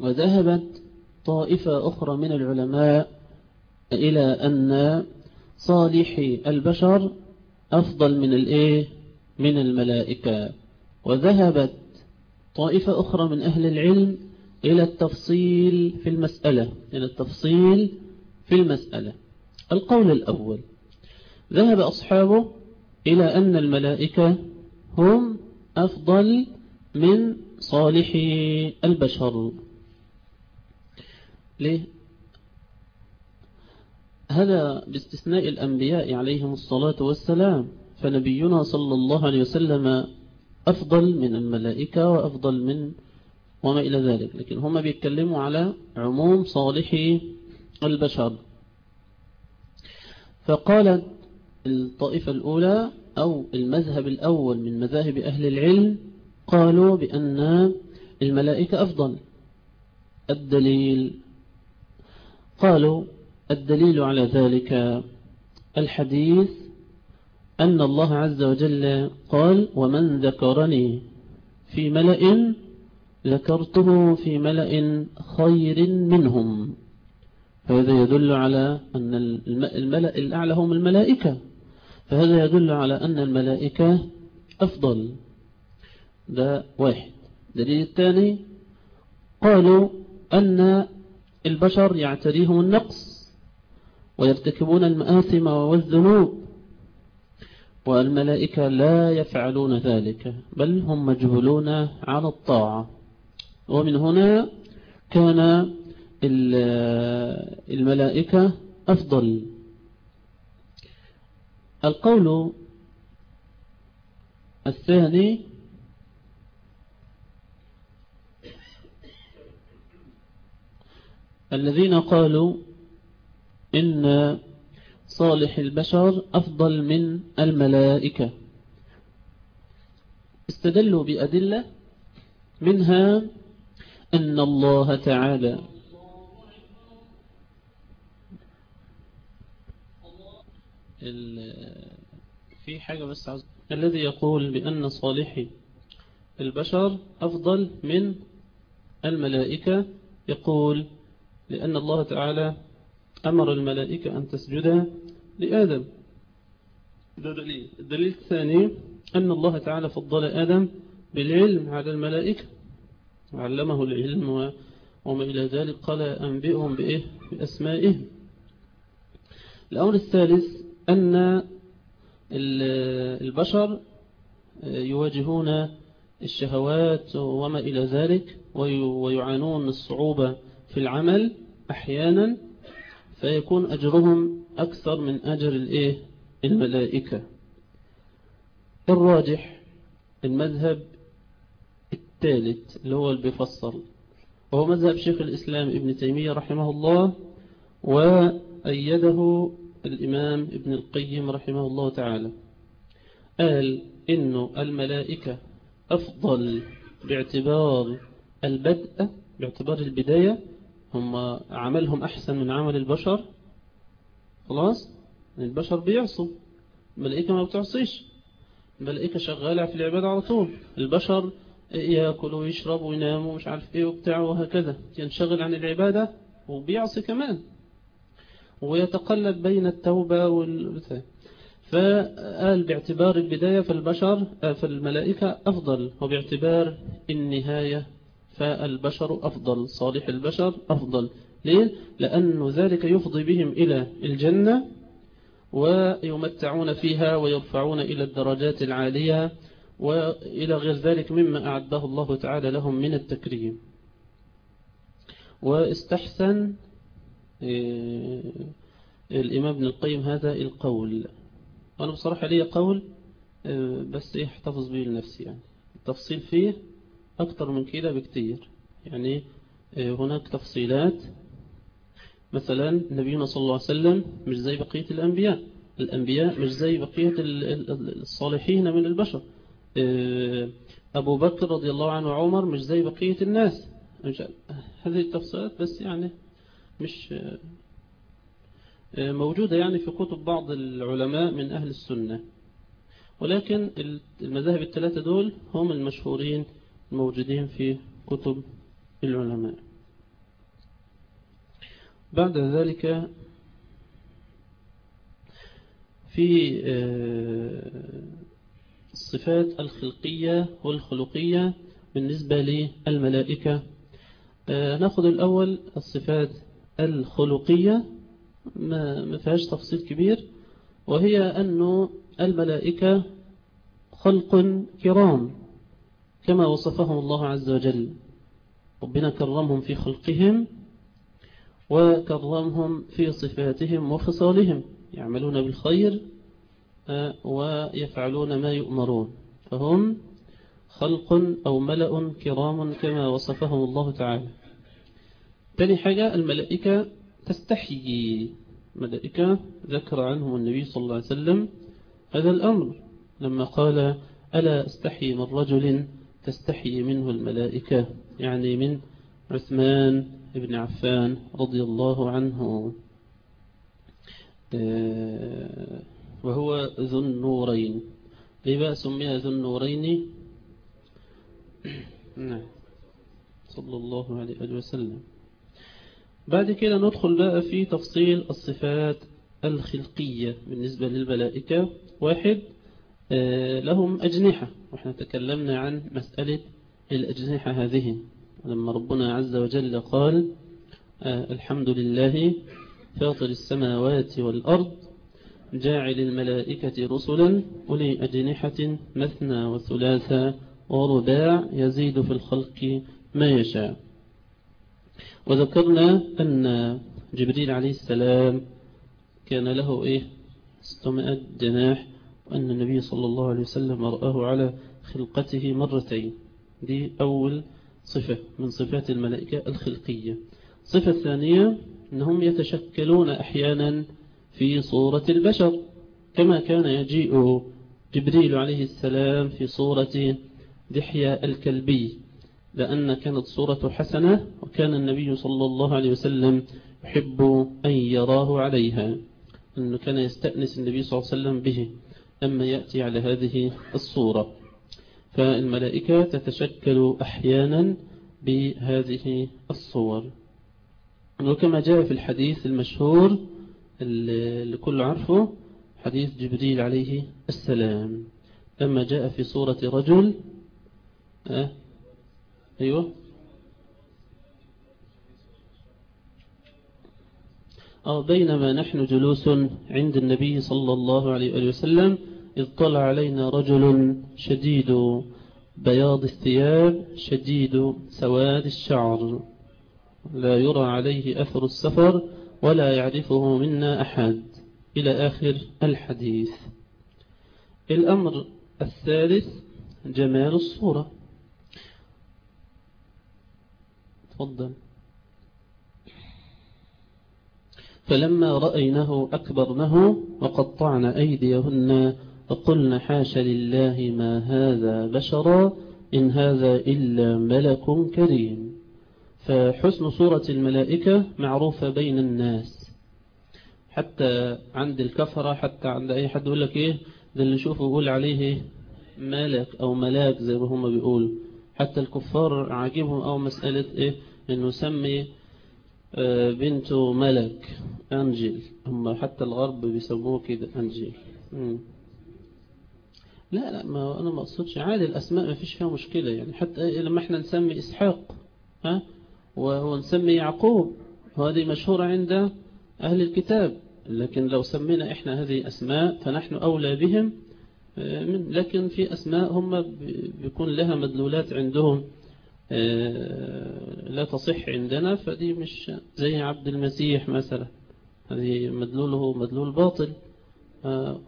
وذهبت طائفة أخرى من العلماء إلى أن صالح البشر أفضل من الإيه؟ من الملائكة. وذهبت طائفة أخرى من أهل العلم إلى التفصيل في المسألة إلى التفصيل في المسألة. القول الأول ذهب أصحابه إلى أن الملائكة هم أفضل من صالح البشر. ليه؟ هذا باستثناء الأنبياء عليهم الصلاة والسلام فنبينا صلى الله عليه وسلم أفضل من الملائكة وأفضل من وما إلى ذلك لكن هم بيتكلموا على عموم صالح البشر. فقالت الطائفة الأولى أو المذهب الأول من مذاهب أهل العلم قالوا بأن الملائكة أفضل. الدليل. قالوا الدليل على ذلك الحديث أن الله عز وجل قال ومن ذكرني في ملأ ذكرته في ملأ خير منهم فهذا يدل على أن الملأ الأعلى هم الملائكة. فهذا يدل على أن الملائكة أفضل. ده واحد. دليل الثاني قالوا أن البشر يعتريهم النقص. ويرتكبون المآثم والذنوب. والملائكة لا يفعلون ذلك بل هم مجبولون على الطاعة. ومن هنا كان الملائكة أفضل. القول الثاني الذين قالوا إن صالح البشر أفضل من الملائكة. استدلوا بأدلة منها أن الله تعالى في حاجة بس عز... الذي يقول بأن صالح البشر أفضل من الملائكة يقول لأن الله تعالى أمر الملائكة أن تسجد لآدم. ده دليل الدليل الثاني أن الله تعالى فضل آدم بالعلم على الملائكة. علمه العلم وما إلى ذلك قال أنبئهم بإيه؟ بأسمائهم الأمر الثالث أن البشر يواجهون الشهوات وما إلى ذلك ويعانون الصعوبة في العمل أحيانا. فيكون أجرهم أكثر من أجر الإيه؟ الملائكة. الراجح المذهب الثالث اللي هو اللي بيفصل وهو مذهب شيخ الإسلام ابن تيمية رحمه الله وأيده الإمام ابن القيم رحمه الله تعالى. قال إنه الملائكة أفضل باعتبار البدء باعتبار البداية هم عملهم أحسن من عمل البشر. خلاص؟ البشر بيعصوا الملائكة ما بتعصيش الملائكة شغالة في العبادة على طول. البشر يأكلوا ويشربوا ويناموا مش عارف إيه وبتاع وهكذا ينشغل عن العبادة وبيعصي كمان. ويتقلب بين التوبة والبتاع فقال باعتبار البداية فالبشر فالملائكة أفضل وباعتبار النهاية فالبشر أفضل صالح البشر أفضل. ليه؟ لأن ذلك يفضي بهم إلى الجنة ويمتعون فيها ويرفعون إلى الدرجات العالية وإلى غير ذلك مما أعده الله تعالى لهم من التكريم. واستحسن الإمام ابن القيم هذا القول. وأنا بصراحة لي قول بس إيه أحتفظ به لنفسي يعني. التفصيل فيه أكتر من كده بكتير. يعني هناك تفصيلات. مثلا نبينا صلى الله عليه وسلم مش زي بقية الأنبياء. الأنبياء مش زي بقية الصالحين من البشر. أبو بكر رضي الله عنه وعمر مش زي بقية الناس. هذه التفصيلات بس يعني مش موجودة يعني في كتب بعض العلماء من أهل السنة. ولكن المذاهب الثلاثة دول هم المشهورين الموجودين في كتب العلماء. بعد ذلك في الصفات الخلقية والخلقية بالنسبة للملائكة. نأخذ الأول الصفات الخلقية. ما فيهاش تفصيل كبير وهي أن الملائكة خلق كرام. كما وصفهم الله عز وجل. ربنا كرمهم في خلقهم وكرمهم في صفاتهم وخصالهم يعملون بالخير ويفعلون ما يؤمرون. فهم خلق أو ملأ كرام كما وصفهم الله تعالى. ثاني حاجة الملائكة تستحيي. ملائكة ذكر عنهم النبي صلى الله عليه وسلم هذا الأمر. لما قال ألا أستحي من رجل تستحي منه الملائكة يعني من عثمان بن عفان رضي الله عنه. وهو ذو النورين. بقى سمي ذو النورين؟ نعم. صلى الله عليه وسلم. بعد كده ندخل بقى في تفصيل الصفات الخلقية بالنسبة للملائكة. واحد لهم أجنحة. وإحنا تكلمنا عن مسألة الأجنحة هذه. لما ربنا عز وجل قال الحمد لله فاطر السماوات والأرض جاعل الملائكة رسلا أولي أجنحة مثنى وثلاثة ورباع يزيد في الخلق ما يشاء. وذكرنا أن جبريل عليه السلام كان له إيه؟ ستمائة جناح وأن النبي صلى الله عليه وسلم رآه على خلقته مرتين. دي أول صفة من صفات الملائكة الخلقية. صفة الثانية أنهم يتشكلون أحيانا في صورة البشر كما كان يجيء جبريل عليه السلام في صورة دحية الكلبي لأن كانت صورة حسنة وكان النبي صلى الله عليه وسلم يحب أن يراه عليها أنه كان يستأنس النبي صلى الله عليه وسلم به. لما يأتي على هذه الصورة. فالملائكة تتشكل أحيانا بهذه الصور. وكما جاء في الحديث المشهور اللي كل عرفه حديث جبريل عليه السلام. لما جاء في صورة رجل أه أيوة. أو بينما نحن جلوس عند النبي صلى الله عليه وسلم إذ طلع علينا رجل شديد بياض الثياب شديد سواد الشعر. لا يرى عليه أثر السفر ولا يعرفه منا أحد. إلى آخر الحديث. الأمر الثالث جمال الصورة. تفضل. فلما رأينه أكبرنه وقطعن أيديهن وقلن حاش لله ما هذا بشرا إن هذا إلا ملك كريم. فحسن صورة الملائكة معروفة بين الناس. حتى عند الكفرة حتى عند أي حد يقول لك إيه ده اللي يشوفه يقول عليه ملك أو ملاك زي ما هم بيقولوا حتى الكفار عاجبهم أو مسألة إيه إنه سمي بنته ملك أنجل هم حتى الغرب بيسموه كده أنجل. لا لا ما أنا ما أقصدش. عادي الأسماء ما فيش فيها مشكلة يعني. حتى لما إحنا نسمي إسحاق ها ونسمي يعقوب وهذه مشهورة عند أهل الكتاب. لكن لو سمينا إحنا هذه أسماء فنحن أولى بهم من لكن في أسماء هم بيكون لها مدلولات عندهم لا تصح عندنا. فدي مش زي عبد المسيح مثلا. هذه مدلوله مدلول باطل.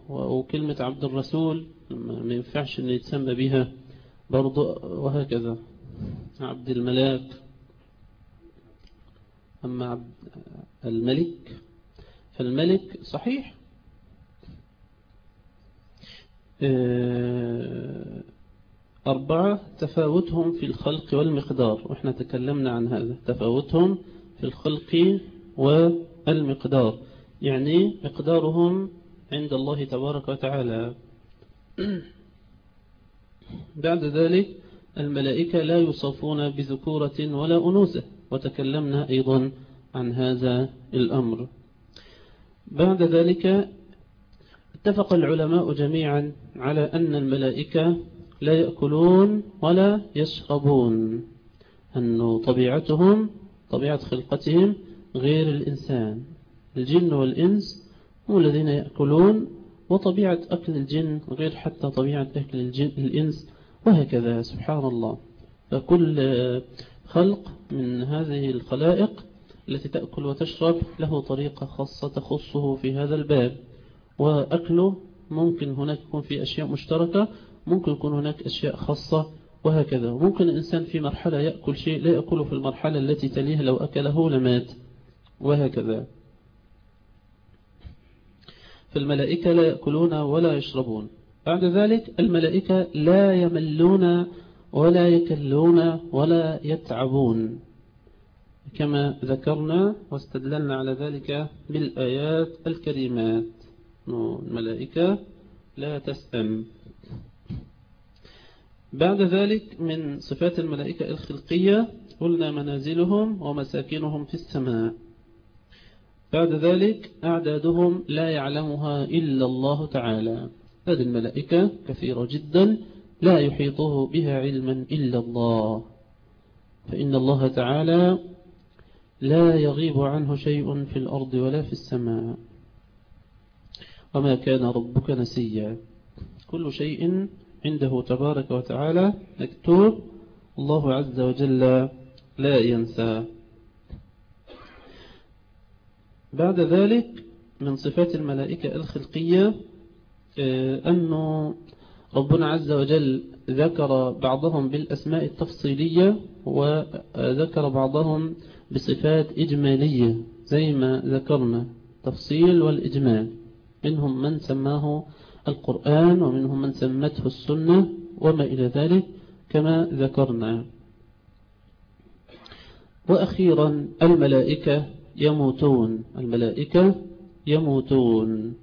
وكلمة عبد الرسول ما ينفعش أن يتسمى بها. برضو وهكذا. عبد الملاك أما عبد الملك. فالملك صحيح. أربعة تفاوتهم في الخلق والمقدار. وإحنا تكلمنا عن هذا. تفاوتهم في الخلق والمقدار. يعني مقدارهم عند الله تبارك وتعالى. بعد ذلك الملائكة لا يوصفون بذكورة ولا أنوثة وتكلمنا أيضا عن هذا الأمر. بعد ذلك اتفق العلماء جميعا على أن الملائكة لا يأكلون ولا يشربون أن طبيعتهم طبيعة خلقتهم غير الإنسان الجن والإنس هم الذين يأكلون وطبيعة أكل الجن غير حتى طبيعة أكل الجن الإنس وهكذا سبحان الله فكل خلق من هذه الخلائق التي تأكل وتشرب له طريقة خاصة تخصه في هذا الباب. وأكله ممكن هناك يكون في أشياء مشتركة ممكن يكون هناك أشياء خاصة وهكذا. ممكن الإنسان في مرحلة يأكل شيء لا يأكله في المرحلة التي تليه لو أكله لمات وهكذا. فالملائكة لا يأكلون ولا يشربون. بعد ذلك الملائكة لا يملون ولا يكلون ولا يتعبون. كما ذكرنا واستدللنا على ذلك بالآيات الكريمات الملائكة لا تسأم. بعد ذلك من صفات الملائكة الخلقية قلنا منازلهم ومساكنهم في السماء. بعد ذلك أعدادهم لا يعلمها إلا الله تعالى. هذه الملائكة كثيرة جدا لا يحيطه بها علما إلا الله. فإن الله تعالى لا يغيب عنه شيء في الأرض ولا في السماء. وما كان ربك نسيا. كل شيء عنده تبارك وتعالى مكتوب. الله عز وجل لا ينسى. بعد ذلك من صفات الملائكة الخلقية أنه ربنا عز وجل ذكر بعضهم بالأسماء التفصيلية وذكر بعضهم بصفات إجمالية زي ما ذكرنا تفصيل والإجمال. منهم من سماه القرآن ومنهم من سمته السنة وما إلى ذلك كما ذكرنا. وأخيرا الملائكة يموتون الملائكة يموتون.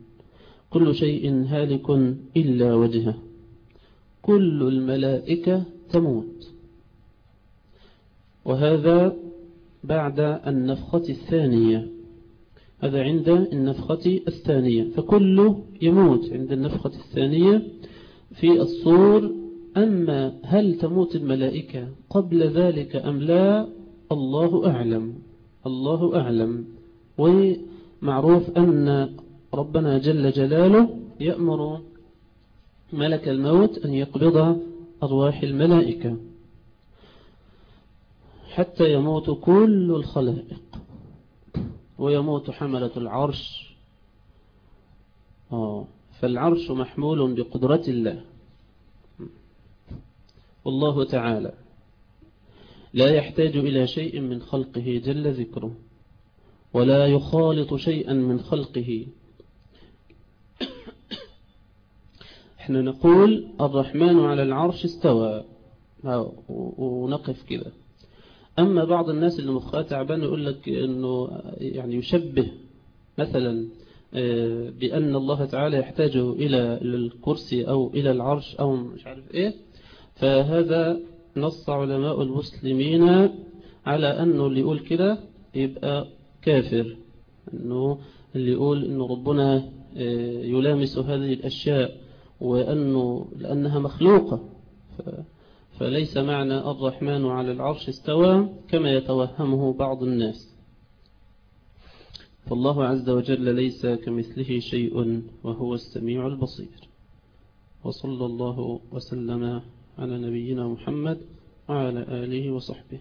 كل شيء هالك إلا وجهه. كل الملائكة تموت. وهذا بعد النفخة الثانية. هذا عند النفخة الثانية. فكله يموت عند النفخة الثانية في الصور. أما هل تموت الملائكة قبل ذلك أم لا؟ الله أعلم. الله أعلم. ومعروف أن ربنا جل جلاله يأمر ملك الموت أن يقبض أرواح الملائكة حتى يموت كل الخلائق. ويموت حملة العرش. آه فالعرش محمول بقدرة الله. والله تعالى. لا يحتاج إلى شيء من خلقه جل ذكره ولا يخالط شيئا من خلقه. إحنا نقول الرحمن على العرش استوى. ونقف كده. أما بعض الناس اللي مخها تعبان يقول لك أنه يعني يشبه مثلا بأن الله تعالى يحتاج إلى الكرسي أو إلى العرش أو مش عارف إيه. فهذا نص علماء المسلمين على أنه اللي يقول كده يبقى كافر. أنه اللي يقول أن ربنا يلامس هذه الأشياء وأنه لأنها مخلوقة. فليس معنى الرحمن على العرش استوى كما يتوهمه بعض الناس. فالله عز وجل ليس كمثله شيء وهو السميع البصير. وصلى الله وسلم على نبينا محمد وعلى آله وصحبه.